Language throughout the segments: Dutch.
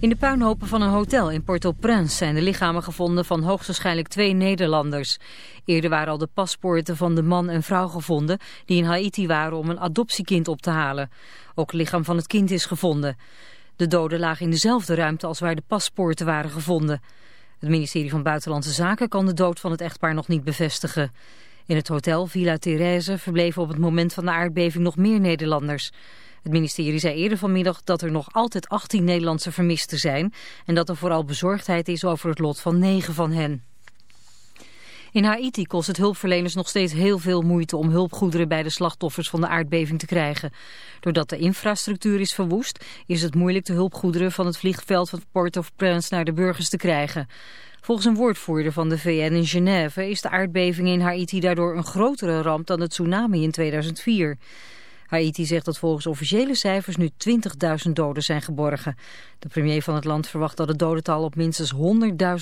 In de puinhopen van een hotel in Port-au-Prince zijn de lichamen gevonden van hoogstwaarschijnlijk twee Nederlanders. Eerder waren al de paspoorten van de man en vrouw gevonden die in Haiti waren om een adoptiekind op te halen. Ook het lichaam van het kind is gevonden. De doden lagen in dezelfde ruimte als waar de paspoorten waren gevonden. Het ministerie van Buitenlandse Zaken kan de dood van het echtpaar nog niet bevestigen. In het hotel Villa Therese verbleven op het moment van de aardbeving nog meer Nederlanders. Het ministerie zei eerder vanmiddag dat er nog altijd 18 Nederlandse vermisten zijn... en dat er vooral bezorgdheid is over het lot van 9 van hen. In Haiti kost het hulpverleners nog steeds heel veel moeite om hulpgoederen bij de slachtoffers van de aardbeving te krijgen. Doordat de infrastructuur is verwoest, is het moeilijk de hulpgoederen van het vliegveld van Port-au-Prince naar de burgers te krijgen. Volgens een woordvoerder van de VN in Genève is de aardbeving in Haiti daardoor een grotere ramp dan het tsunami in 2004. Haiti zegt dat volgens officiële cijfers nu 20.000 doden zijn geborgen. De premier van het land verwacht dat het dodental op minstens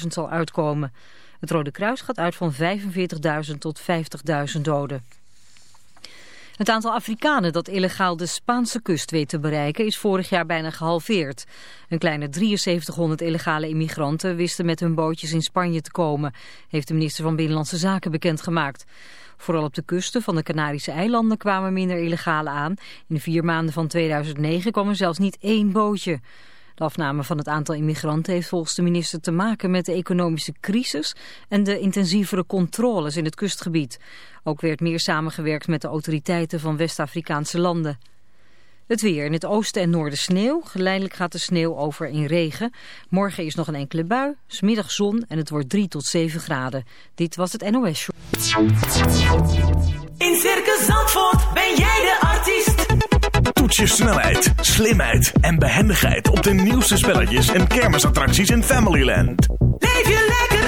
100.000 zal uitkomen. Het Rode Kruis gaat uit van 45.000 tot 50.000 doden. Het aantal Afrikanen dat illegaal de Spaanse kust weet te bereiken is vorig jaar bijna gehalveerd. Een kleine 7300 illegale immigranten wisten met hun bootjes in Spanje te komen, heeft de minister van Binnenlandse Zaken bekendgemaakt. Vooral op de kusten van de Canarische eilanden kwamen minder illegale aan. In de vier maanden van 2009 kwam er zelfs niet één bootje. De afname van het aantal immigranten heeft volgens de minister te maken met de economische crisis en de intensievere controles in het kustgebied. Ook werd meer samengewerkt met de autoriteiten van West-Afrikaanse landen. Het weer. In het oosten en noorden sneeuw. Geleidelijk gaat de sneeuw over in regen. Morgen is nog een enkele bui. Smiddag zon en het wordt 3 tot 7 graden. Dit was het NOS Show. In Circus Zandvoort ben jij de artiest. Toets je snelheid, slimheid en behendigheid op de nieuwste spelletjes en kermisattracties in Familyland. Leef je lekker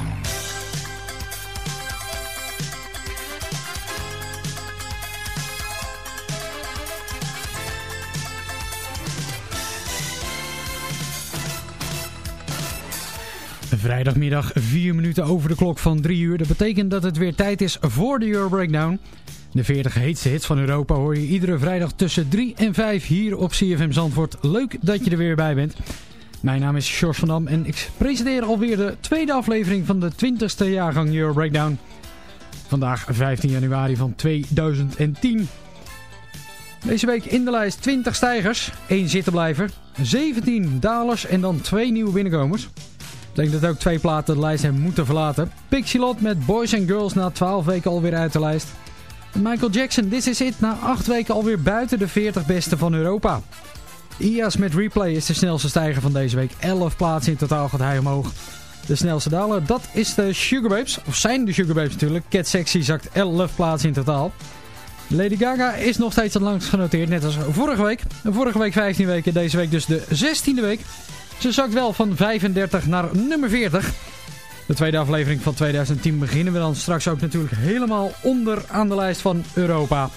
Vrijdagmiddag 4 minuten over de klok van 3 uur. Dat betekent dat het weer tijd is voor de Euro Breakdown. De 40 heetste hits van Europa hoor je iedere vrijdag tussen 3 en 5 hier op CFM Zandvoort. Leuk dat je er weer bij bent. Mijn naam is George van Dam en ik presenteer alweer de tweede aflevering van de 20ste jaargang Euro Breakdown. Vandaag 15 januari van 2010. Deze week in de lijst 20 stijgers, 1 zittenblijver, 17 dalers en dan 2 nieuwe binnenkomers. Betekent dat ook twee platen de lijst hebben moeten verlaten. Pixie met Boys and Girls na 12 weken alweer uit de lijst. Michael Jackson, This Is It, na 8 weken alweer buiten de 40 beste van Europa. IAS met Replay is de snelste stijger van deze week. 11 plaatsen in totaal gaat hij omhoog. De snelste daler, dat is de Sugar Babes. Of zijn de Sugar Babes natuurlijk. Cat Sexy zakt 11 plaatsen in totaal. Lady Gaga is nog steeds het langst genoteerd, net als vorige week. Vorige week 15 weken, deze week dus de 16e week. Ze zakt wel van 35 naar nummer 40. De tweede aflevering van 2010 beginnen we dan straks ook natuurlijk helemaal onder aan de lijst van Europa.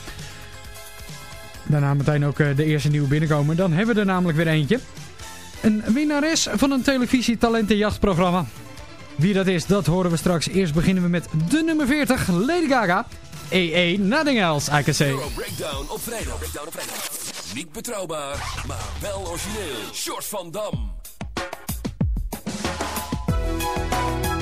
Daarna meteen ook eh, de eerste nieuwe binnenkomen. Dan hebben we er namelijk weer eentje. Een winnares van een televisietalentenjachtprogramma. Wie dat is, dat horen we straks. Eerst beginnen we met de nummer 40, Lady Gaga. EE, nothing else, I can say. Breakdown op vrijdag. Breakdown op vrijdag. Niet betrouwbaar, maar wel origineel. Short van Dam. Thank you.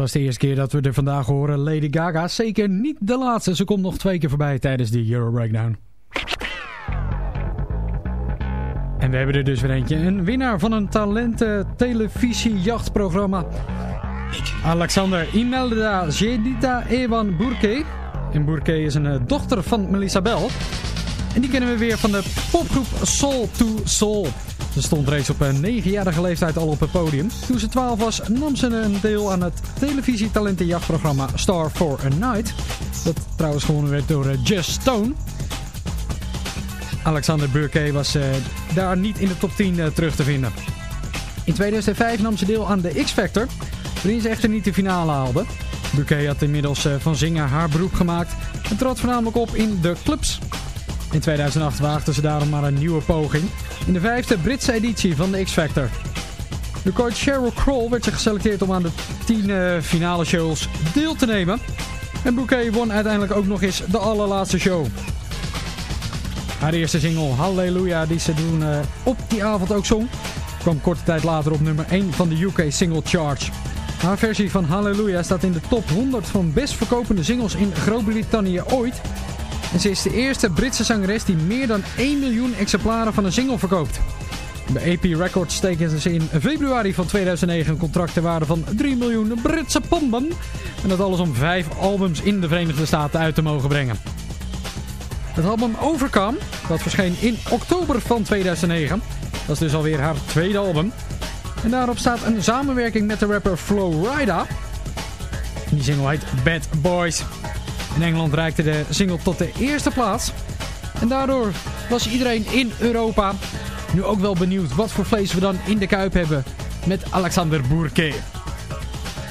Was de eerste keer dat we er vandaag horen. Lady Gaga, zeker niet de laatste. Ze komt nog twee keer voorbij tijdens de Euro Breakdown. En we hebben er dus weer eentje. Een winnaar van een talenten televisie-jachtprogramma. Alexander Imelda Jedita Ewan Bourke. En Bourke is een eh, dochter van Melissa Bell. En die kennen we weer van de popgroep Soul to Soul. Ze stond reeds op een negenjarige leeftijd al op het podium. Toen ze 12 was nam ze deel aan het televisietalentenjachtprogramma Star for a Night. Dat trouwens gewonnen werd door eh, Just Stone. Alexander Burke was uh, daar niet in de top 10 uh, eh, terug te vinden. In 2005 nam ze deel aan de X-Factor, waarin ze echter niet de finale haalde. Burke had inmiddels van zingen haar beroep gemaakt en trad voornamelijk op in de clubs. In 2008 waagde ze daarom maar een nieuwe poging in de vijfde Britse editie van de X-Factor. De coach Sheryl Kroll werd ze geselecteerd om aan de tien uh, finale shows deel te nemen. En Bouquet won uiteindelijk ook nog eens de allerlaatste show. Haar eerste single Hallelujah die ze toen uh, op die avond ook zong... kwam korte tijd later op nummer 1 van de UK Single Charge. Haar versie van Hallelujah staat in de top 100 van best verkopende singles in Groot-Brittannië ooit... En ze is de eerste Britse zangeres die meer dan 1 miljoen exemplaren van een single verkoopt. Bij AP Records steken ze in februari van 2009 een contract ter waarde van 3 miljoen Britse ponden. En dat alles om 5 albums in de Verenigde Staten uit te mogen brengen. Het album Overcome, dat verscheen in oktober van 2009. Dat is dus alweer haar tweede album. En daarop staat een samenwerking met de rapper Flo Rida. Die single heet Bad Boys. In Engeland reikte de single tot de eerste plaats. En daardoor was iedereen in Europa nu ook wel benieuwd wat voor vlees we dan in de kuip hebben met Alexander Bourke.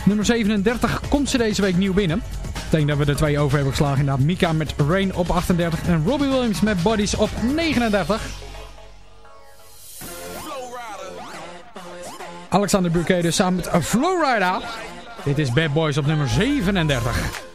Nummer 37 komt ze deze week nieuw binnen. Ik denk dat we er twee over hebben geslagen. Inderdaad, Mika met Rain op 38 en Robbie Williams met Bodies op 39. Alexander Burke dus samen met Flowrider. Dit is Bad Boys op nummer 37.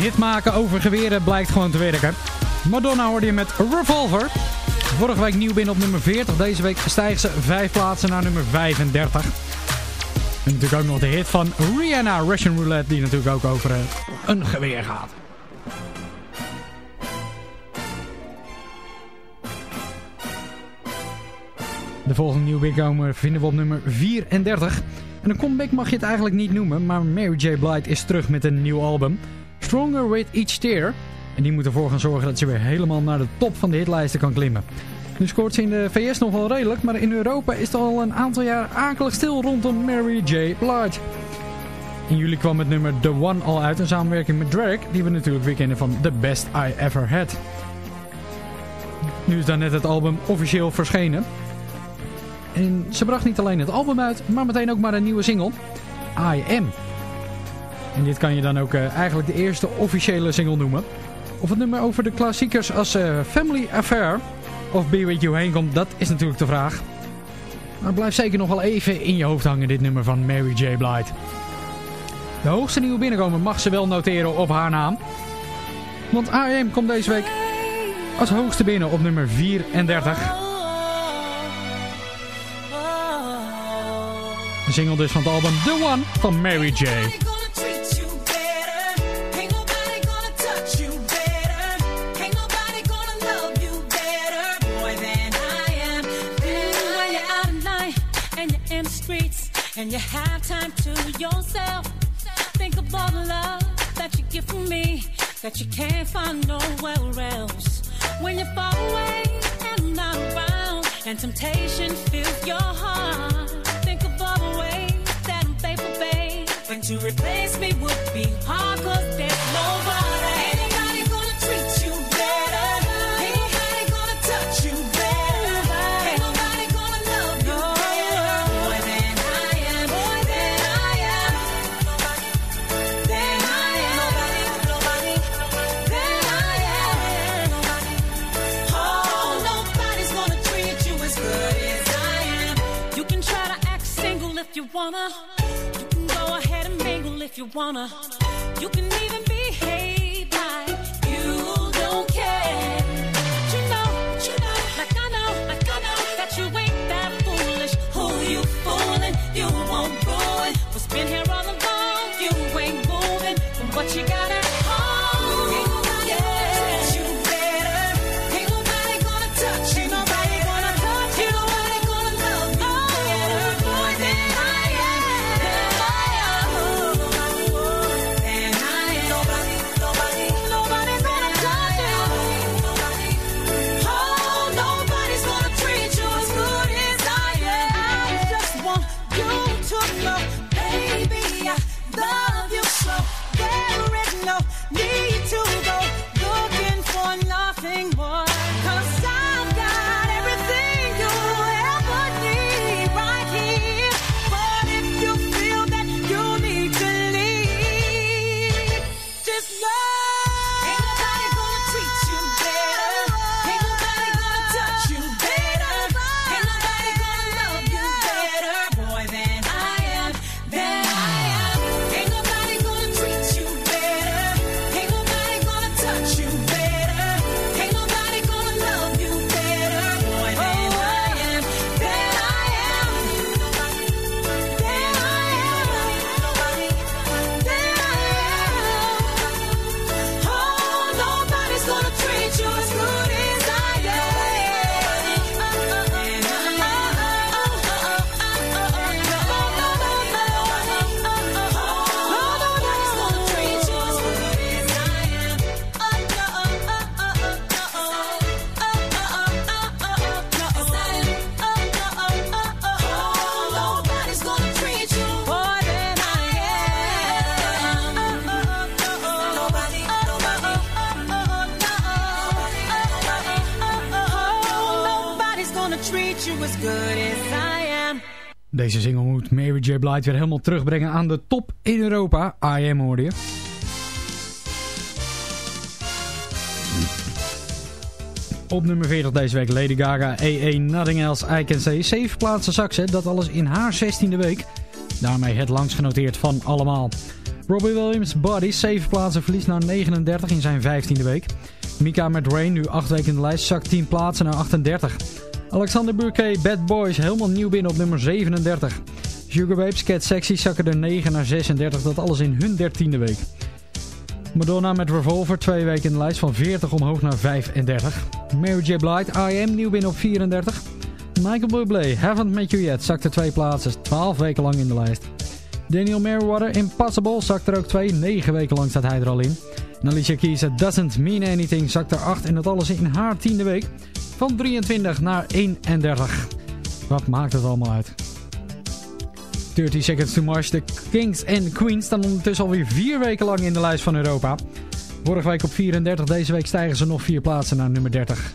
Hit maken over geweren blijkt gewoon te werken. Madonna hoorde je met Revolver. Vorige week nieuw binnen op nummer 40. Deze week stijgt ze 5 plaatsen naar nummer 35. En natuurlijk ook nog de hit van Rihanna, Russian Roulette, die natuurlijk ook over eh, een geweer gaat. De volgende nieuwe vinden we op nummer 34. En een comeback mag je het eigenlijk niet noemen, maar Mary J. Blige is terug met een nieuw album. Stronger With Each Tear. En die moet ervoor gaan zorgen dat ze weer helemaal naar de top van de hitlijsten kan klimmen. Nu scoort ze in de VS nog wel redelijk, maar in Europa is het al een aantal jaar akelig stil rondom Mary J. Blige. In juli kwam het nummer The One al uit in samenwerking met Drake, die we natuurlijk weer kennen van The Best I Ever Had. Nu is dan net het album officieel verschenen. En ze bracht niet alleen het album uit, maar meteen ook maar een nieuwe single, I Am. En dit kan je dan ook uh, eigenlijk de eerste officiële single noemen. Of het nummer over de klassiekers als uh, Family Affair of Be With You heen komt, dat is natuurlijk de vraag. Maar blijf zeker nog wel even in je hoofd hangen dit nummer van Mary J. Blige. De hoogste nieuwe binnenkomer mag ze wel noteren op haar naam. Want I.M. komt deze week als hoogste binnen op nummer 34. De single dus van het album The One van Mary J. And you have time to yourself. Think of all the love that you get from me that you can't find nowhere else. When you fall away and not around, and temptation fills your heart. Think of all the ways that I'm faithful, babe. But to replace me would be hard, cause you wanna. You can even Blige weer helemaal terugbrengen aan de top in Europa. I Am hoorde je. Op nummer 40 deze week Lady Gaga, EE Nothing Else I Can Say. 7 plaatsen zak ze, dat alles in haar 16e week. Daarmee het langst genoteerd van allemaal. Robbie Williams, Body, 7 plaatsen, verliest naar 39 in zijn 15e week. Mika met nu 8 weken in de lijst, zakt 10 plaatsen naar 38. Alexander Burke, Bad Boys, helemaal nieuw binnen op nummer 37. Sugar Babes, Cat Sexy zakken er 9 naar 36, dat alles in hun 13e week. Madonna met Revolver, twee weken in de lijst van 40 omhoog naar 35. Mary J. Blige, I Am, nieuw binnen op 34. Michael Bublé, Haven't Met You Yet, zakte twee plaatsen, 12 weken lang in de lijst. Daniel Merriweather, Impossible, zakt er ook twee, 9 weken lang staat hij er al in. En Alicia Keys, Doesn't Mean Anything, zakt er 8 en dat alles in haar tiende week. van 23 naar 31. Wat maakt het allemaal uit? 30 Seconds to Mars, de Kings en Queens staan ondertussen alweer vier weken lang in de lijst van Europa. Vorige week op 34, deze week stijgen ze nog vier plaatsen naar nummer 30.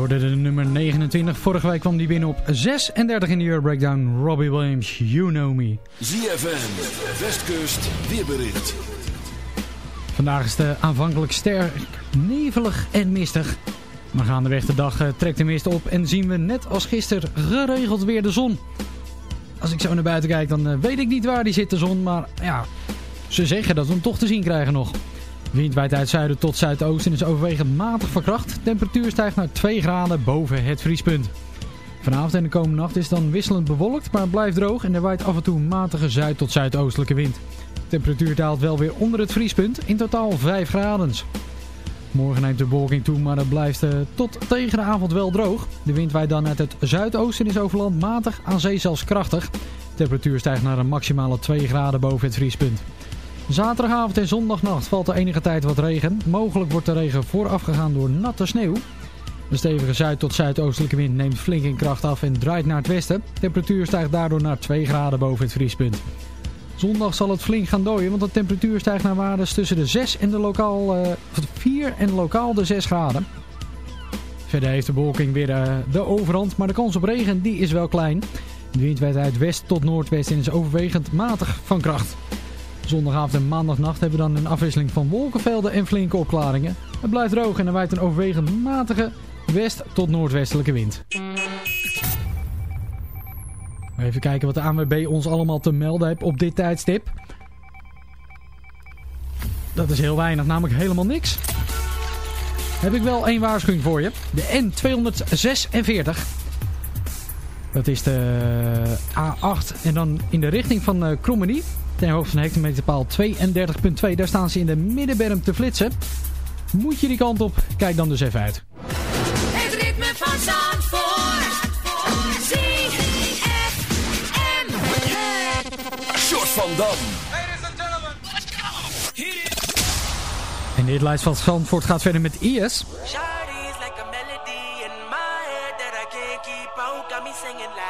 Hoorde de nummer 29. Vorige week kwam die binnen op 36 in de Euro Breakdown. Robbie Williams, You Know Me. ZFM, Westkust, weerbericht. Vandaag is het aanvankelijk sterk nevelig en mistig. Maar gaandeweg de dag eh, trekt de mist op en zien we net als gisteren geregeld weer de zon. Als ik zo naar buiten kijk dan eh, weet ik niet waar die zit de zon, maar ja, ze zeggen dat we hem toch te zien krijgen nog. Wind waait uit zuiden tot zuidoosten en is overwegend matig verkracht. Temperatuur stijgt naar 2 graden boven het vriespunt. Vanavond en de komende nacht is dan wisselend bewolkt, maar het blijft droog en er waait af en toe matige zuid- tot zuidoostelijke wind. De temperatuur daalt wel weer onder het vriespunt, in totaal 5 graden. Morgen neemt de bewolking toe, maar het blijft uh, tot tegen de avond wel droog. De wind waait dan uit het zuidoosten is over land matig, aan zee zelfs krachtig. De temperatuur stijgt naar een maximale 2 graden boven het vriespunt. Zaterdagavond en zondagnacht valt er enige tijd wat regen. Mogelijk wordt de regen voorafgegaan door natte sneeuw. De stevige zuid- tot zuidoostelijke wind neemt flink in kracht af en draait naar het westen. De temperatuur stijgt daardoor naar 2 graden boven het vriespunt. Zondag zal het flink gaan dooien, want de temperatuur stijgt naar waardes tussen de 6 en de lokaal, uh, 4 en lokaal de 6 graden. Verder heeft de bewolking weer uh, de overhand, maar de kans op regen die is wel klein. De wind werd uit west tot noordwest en is overwegend matig van kracht. Zondagavond en maandagnacht hebben we dan een afwisseling van wolkenvelden en flinke opklaringen. Het blijft droog en er waait een overwegend matige west- tot noordwestelijke wind. Even kijken wat de ANWB ons allemaal te melden heeft op dit tijdstip. Dat is heel weinig, namelijk helemaal niks. Heb ik wel één waarschuwing voor je. De N246. Dat is de A8 en dan in de richting van uh, Krommenie. Ten hoogte van hectometerpaal 32.2. Daar staan ze in de middenberm te flitsen. Moet je die kant op? Kijk dan dus even uit. Het ritme van Zandvoort. Short van Dam. En dit lijst van Zandvoort gaat verder met IS. Like a melody in my head that I can't keep out. Got me singing like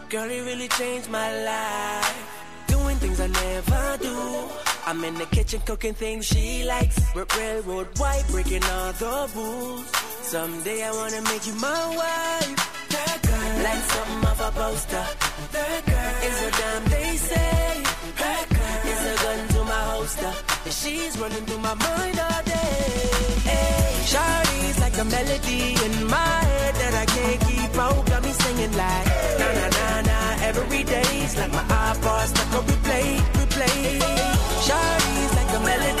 Girl, it really changed my life. Doing things I never do. I'm in the kitchen cooking things she likes. R- railroad white, breaking all the rules. Someday I wanna make you my wife. That girl, like something off a poster. That girl is a damn they say. That girl is a gun to my holster. She's running through my mind all day. Hey, Shawty's like a melody in my head that I can't keep out. Got me singing like na na na na every day's like my iPod stuck on replay, replay. Shawty's like a melody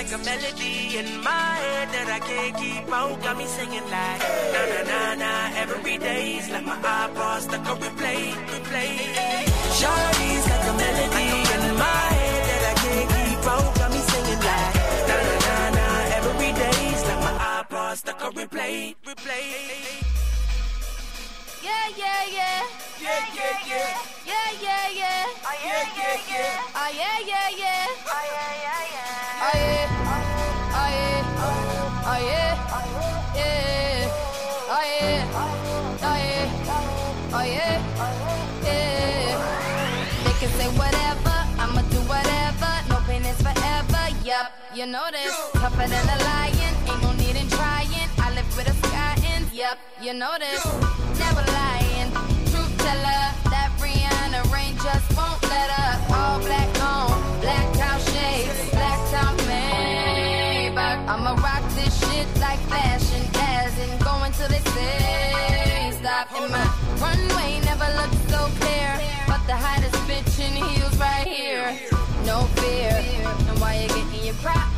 like a melody in my head that I can't keep out. Got me singing like na na na na every day's like my iPod stuck on replay, replay. Shawty's like a melody in my head that I can't keep out. Got me singing like na na na na every day's like my iPod stuck on replay, replay. Yeah, yeah, yeah. Yeah, yeah, yeah. Yeah, yeah, yeah. Ah, yeah, yeah, yeah. Oh, yeah, yeah, yeah. Oh, yeah. Yeah. They can say whatever. I'ma do whatever. No pain is forever. Yup, you know this. Tougher than a lion. Ain't no need in trying. I live with a sky ends. Yep, you know this. Never lying. Truth teller, that Rihanna rain just won't let up. All black on, black cow shades, black top Maybach. I'ma rock this shit like fashion, as in going till they say stop. And my runway never looked so clear, but the hottest bitch in heels right here. No fear, and why you getting your pride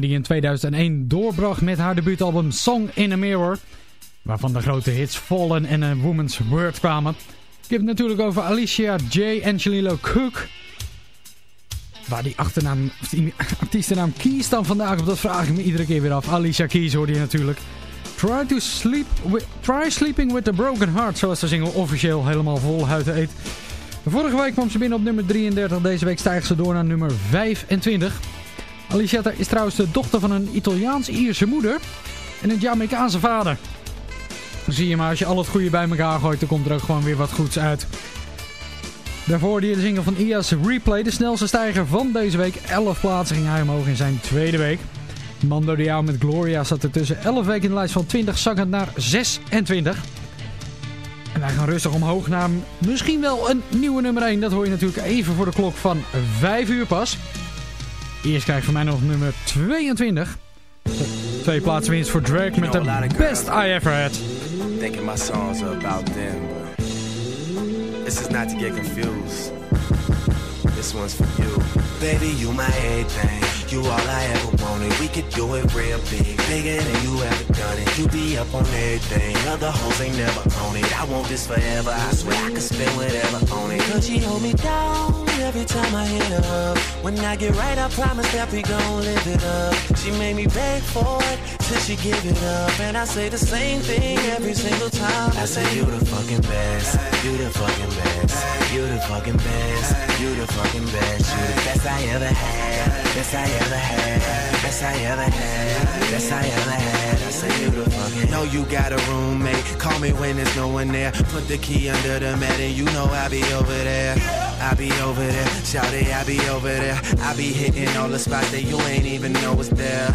die in 2001 doorbracht met haar debuutalbum Song in a Mirror. Waarvan de grote hits Fallen en A Woman's Word kwamen. Ik heb het natuurlijk over Alicia J. Angelilo Cook. Waar die achternaam, of die artiestennaam Keys dan vandaag op, dat vraag ik me iedere keer weer af. Alicia Keys hoorde je natuurlijk. Try, to sleep with, try Sleeping with a Broken Heart, zoals de single officieel helemaal vol huid eet. Vorige week kwam ze binnen op nummer 33, deze week stijgt ze door naar nummer 25. Alicia is trouwens de dochter van een Italiaans-Ierse moeder en een Jamaicaanse vader. Zie je maar, als je al het goede bij elkaar gooit, dan komt er ook gewoon weer wat goeds uit. Daarvoor je de single van IA's Replay, de snelste stijger van deze week. 11 plaatsen ging hij omhoog in zijn tweede week. Mando Diao met Gloria zat er tussen 11 weken in de lijst van 20, zakkend naar 26. En wij gaan rustig omhoog naar misschien wel een nieuwe nummer 1. Dat hoor je natuurlijk even voor de klok van 5 uur pas. Eerst krijg je van mij nog nummer 22. Twee plaatsen winst voor Drake met de Best I Ever Had. Thinking my songs are about them, but this is not to get confused. This one's for you. Baby, you my everything. You all I ever wanted. We could do it real big. Bigger than you ever done it. You be up on everything. Other hoes ain't never on it. I want this forever. I swear I could spend whatever on it. Cause she hold me down every time I hit her up. When I get right, I promise that we gon' live it up. She made me beg for it till she give it up. And I say the same thing every single time. I say you the fucking best. You the fucking best. You the fucking best. You the fucking best. You the best I ever had. Best I ever had. Best I ever had. Best I ever had. I say you the fucking. Know you got a roommate. Call me when there's no one there. Put the key under the mat and you know I'll be over there. I be over there. Shout it, I be over there. I be hitting all the spots that you ain't even know was there.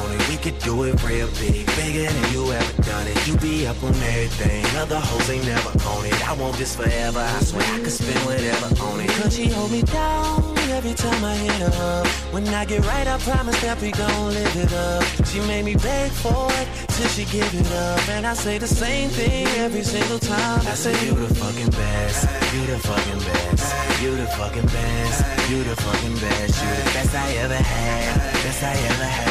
We could do it real big. Bigger than you ever done it. You be up on everything. Other hoes ain't never on it. I want this forever. I swear I could spend whatever on it. Cause she hold me down every time I hit her up. When I get right, I promise that we gon' live it up. She made me beg for it till she give it up. And I say the same thing every single time. I say you the fucking best. You the fucking best. You the fucking best. You the fucking best. You the best I ever had. Best I ever had.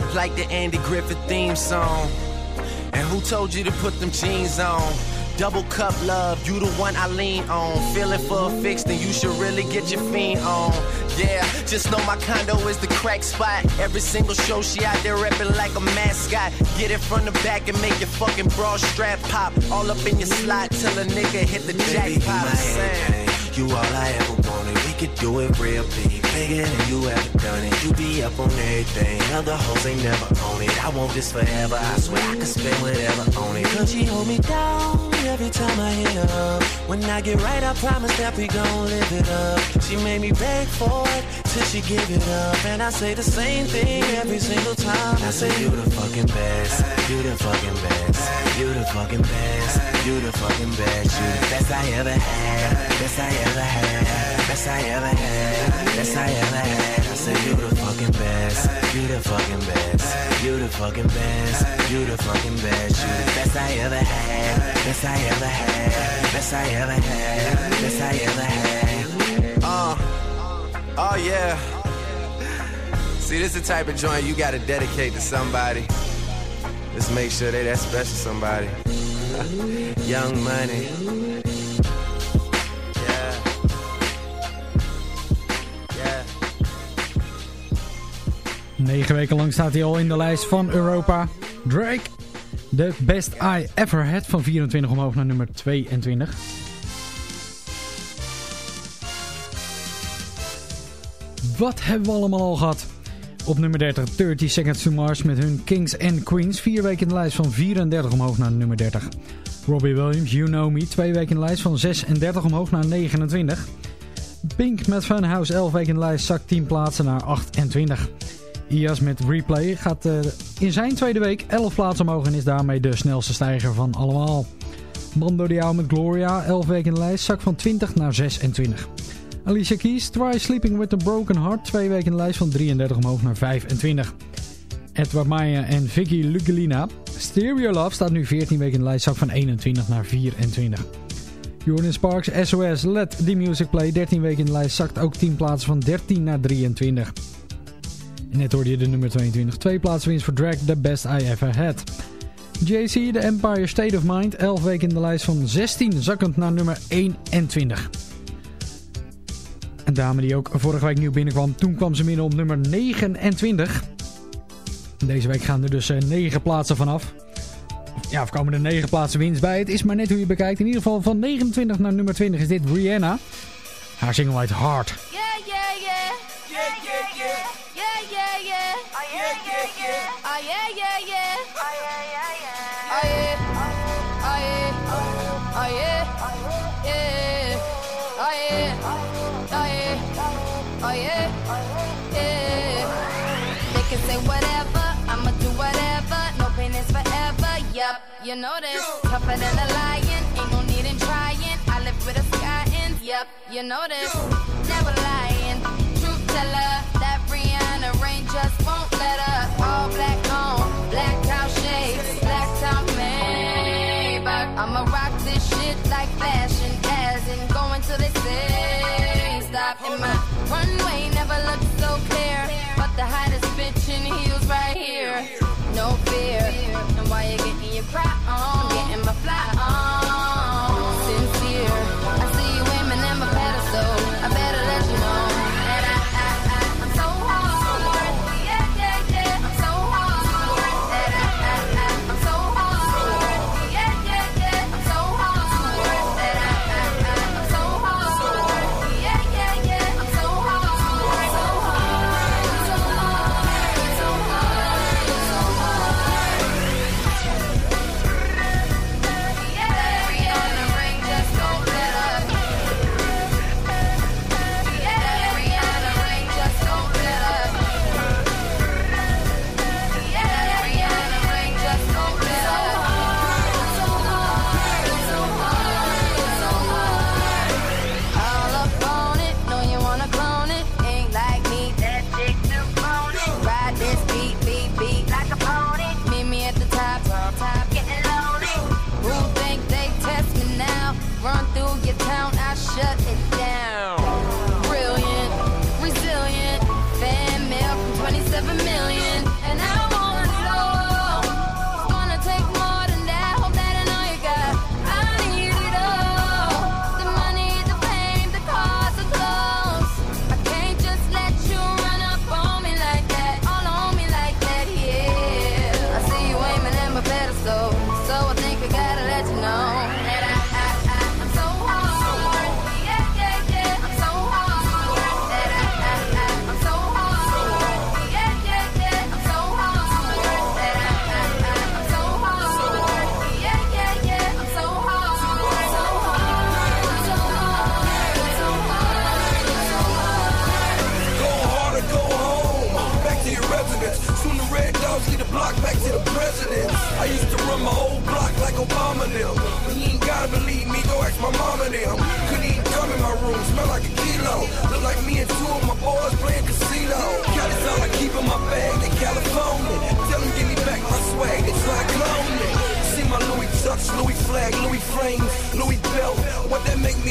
Like the Andy Griffith theme song. And who told you to put them jeans on? Double cup love, you the one I lean on. Feeling for a fix, then you should really get your fiend on. Yeah, just know my condo is the crack spot. Every single show she out there repping like a mascot. Get it from the back and make your fucking bra strap pop. All up in your slot till a nigga hit the jackpot. I'm saying. You all I ever wanted. We could do it real big. Bigger than you ever done it. You be up on everything. Other hoes ain't never on it. I want this forever. I swear I can spend whatever on it. Cause she hold me down every time I hit up. When I get right, I promise that we gon' live it up. She made me beg for it till she give it up. And I say the same thing every single time. I say you the fucking best. You the fucking best. You the fucking best. You the fucking best. You the best I ever had. Best I ever had. Best I ever had. Best I ever had. Say you the fucking best. You the fucking best. You the fucking best. You the fucking best. You the best I ever had. Best I ever had. Best I ever had. Best I ever had. Uh. Oh yeah. See, this is the type of joint you gotta dedicate to somebody. Just make sure they that special somebody. Young money. Negen weken lang staat hij al in de lijst van Europa. Drake, de Best I Ever Had van 24 omhoog naar nummer 22. Wat hebben we allemaal al gehad? Op nummer 30, 30 Seconds to Mars met hun Kings and Queens. Vier weken in de lijst van 34 omhoog naar nummer 30. Robbie Williams, You Know Me. Twee weken in de lijst van 36 omhoog naar 29. Pink met Funhouse, 11 weken in de lijst, zakt 10 plaatsen naar 28. IAS met Replay gaat uh, in zijn tweede week 11 plaatsen omhoog en is daarmee de snelste stijger van allemaal. Mando Diao met Gloria, 11 weken in de lijst, zak van 20 naar 26. Alicia Keys, Try Sleeping with a Broken Heart, twee weken in de lijst van 33 omhoog naar 25. Edward Maya en Vicky Lugolina, Stereo Love staat nu 14 weken in de lijst, zak van 21 naar 24. Jordan Sparks, SOS, Let The Music Play, 13 weken in de lijst, zakt ook 10 plaatsen van 13 naar 23. En net hoorde je de nummer 22. Twee plaatswinst voor Drag, The Best I Ever Had. JC, The Empire State of Mind. 11 weken in de lijst van 16, zakkend naar nummer 21. Een dame die ook vorige week nieuw binnenkwam. Toen kwam ze midden op nummer 29. Deze week gaan er dus eh, 9 plaatsen vanaf. Ja, of komen er 9 plaatsen winst bij. Het is maar net hoe je bekijkt. In ieder geval van 29 naar nummer 20 is dit Rihanna. Haar single heet Hard. Yeah, yeah, yeah. yeah, yeah. you know this. Tougher than a lion, ain't no need in trying. I live with a sky and yep, you know this. Never lying, truth teller. That Rihanna rain just won't let up. All black on, black cow shades, black town man. I'ma rock this shit like fashion, as in going till they say stop. And my runway never looked so clear, but the hottest bitch in heels.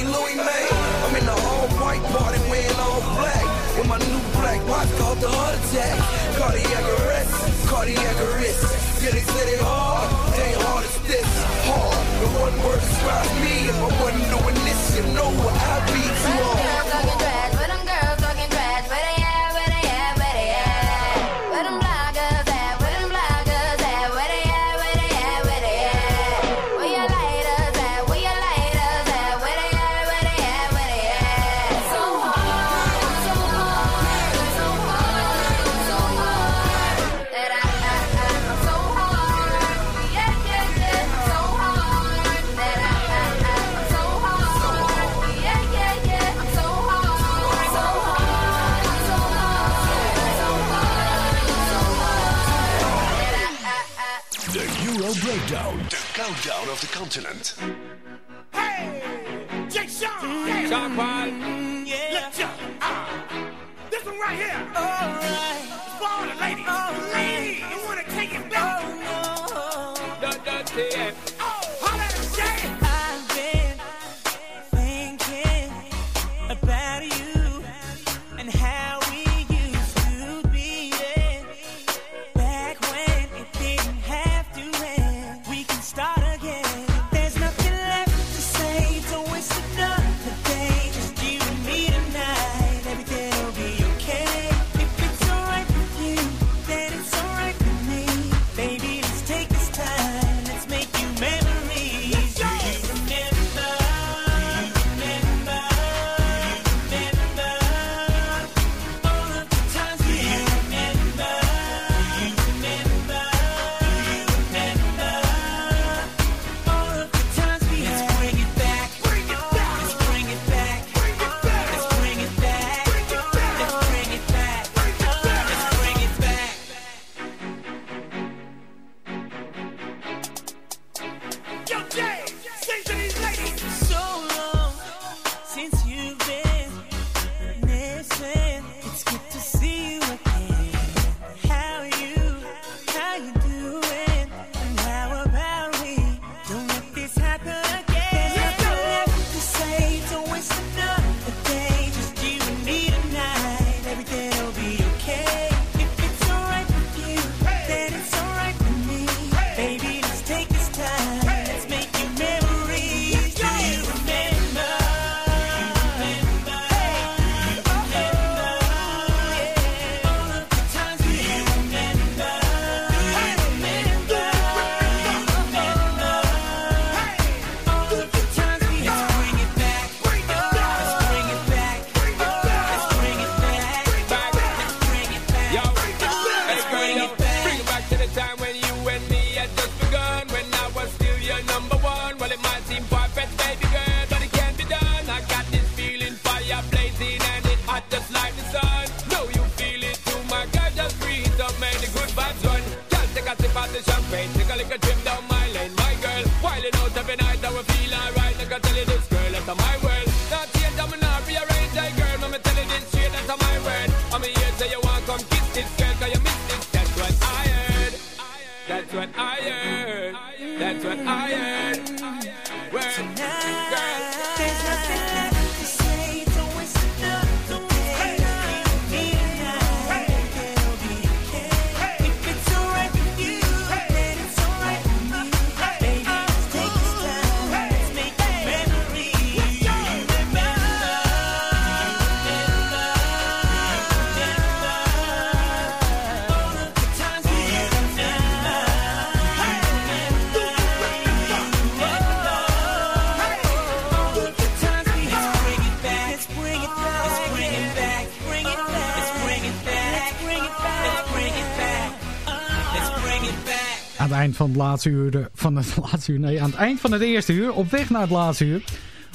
be Louis May. I'm in the all-white party wearing all black. With my new black watch called the heart attack. Cardiac arrest, cardiac arrest. Yeah, they said it hard, dang hard as this. Hard, the one word describes me. If I wasn't doing this, you know what I'd be too hard. Mm, yeah. Let's jump. Ah. This one right here. All right. Florida ladies. All right. van het laatste uur, van het uur, nee, aan het eind van het eerste uur, op weg naar het laatste uur,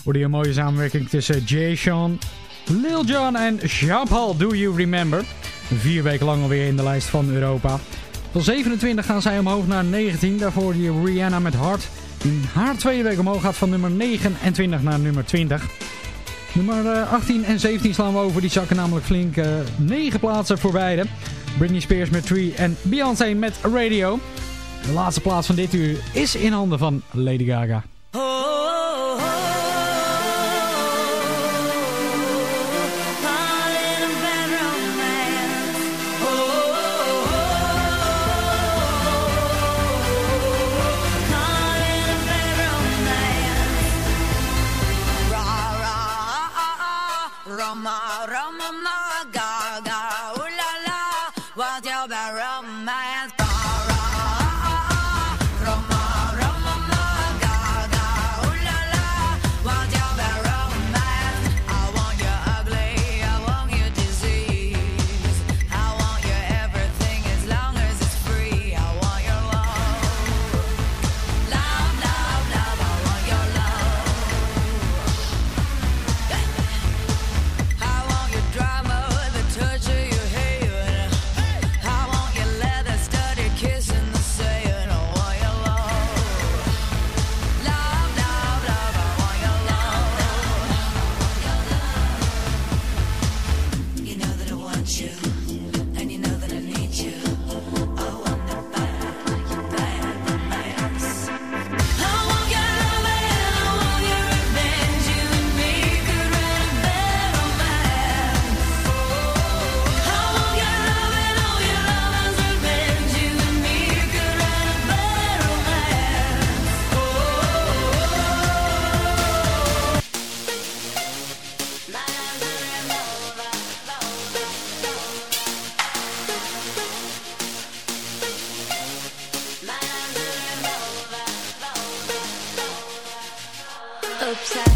hoorde je een mooie samenwerking tussen Jay Sean, Lil Jon en Jean Do You Remember? Vier weken lang alweer in de lijst van Europa. Van 27 gaan zij omhoog naar 19, daarvoor die Rihanna met Hart, die haar tweede week omhoog gaat van nummer 29 naar nummer 20. Nummer eh, 18 en 17 slaan we over. Die zakken namelijk flink eh, uh, 9 plaatsen voor beide. Britney Spears met 3 en Beyoncé met Radio. De laatste plaats van dit uur is in handen van Lady Gaga. Oh, upside